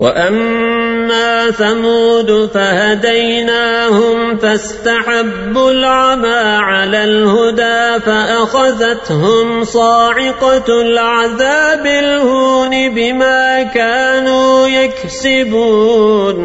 وأما ثمود فهديناهم فاستحبوا العمى على الهدى فأخذتهم صاعقة العذاب الهون بما كانوا يكسبون